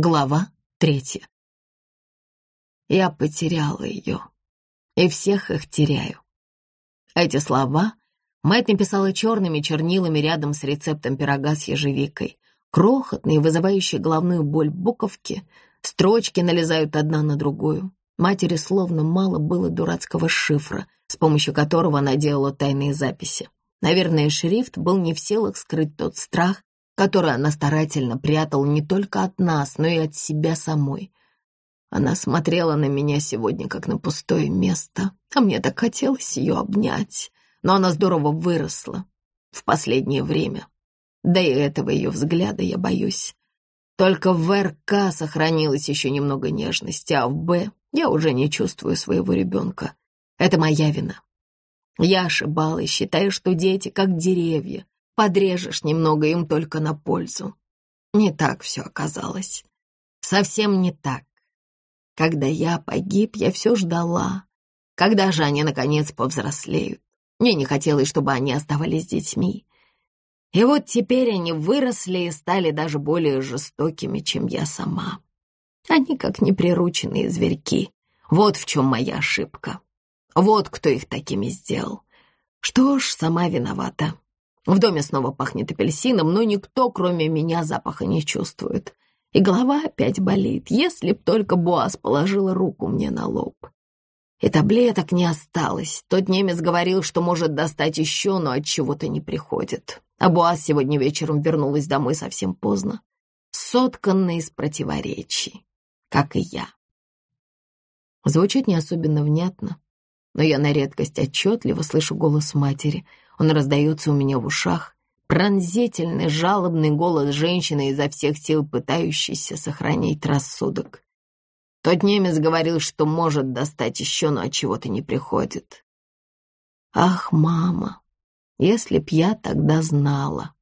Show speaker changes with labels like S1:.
S1: Глава третья. Я потеряла ее, и всех их теряю. Эти слова Мэтт написала черными чернилами рядом с рецептом пирога с ежевикой. Крохотные, вызывающие головную боль буковки, строчки налезают одна на другую. Матери словно мало было дурацкого шифра, с помощью которого она делала тайные записи. Наверное, шрифт был не в силах скрыть тот страх, который она старательно прятала не только от нас, но и от себя самой. Она смотрела на меня сегодня как на пустое место, а мне так хотелось ее обнять. Но она здорово выросла в последнее время. Да и этого ее взгляда я боюсь. Только в РК сохранилось еще немного нежности, а в Б я уже не чувствую своего ребенка. Это моя вина. Я ошибалась, считая, что дети как деревья, Подрежешь немного им только на пользу. Не так все оказалось. Совсем не так. Когда я погиб, я все ждала. Когда же они, наконец, повзрослеют? Мне не хотелось, чтобы они оставались детьми. И вот теперь они выросли и стали даже более жестокими, чем я сама. Они как неприрученные зверьки. Вот в чем моя ошибка. Вот кто их такими сделал. Что ж, сама виновата. В доме снова пахнет апельсином, но никто, кроме меня, запаха не чувствует. И голова опять болит, если б только Боас положила руку мне на лоб. И таблеток не осталось. Тот немец говорил, что может достать еще, но от чего-то не приходит. А Буаз сегодня вечером вернулась домой совсем поздно, сотканная из противоречий, как и я. Звучит не особенно внятно, но я на редкость отчетливо слышу голос матери — он раздается у меня в ушах. Пронзительный, жалобный голос женщины изо всех сил пытающейся сохранить рассудок. Тот немец говорил, что может достать еще, но от чего-то не приходит. Ах, мама, если б я тогда знала.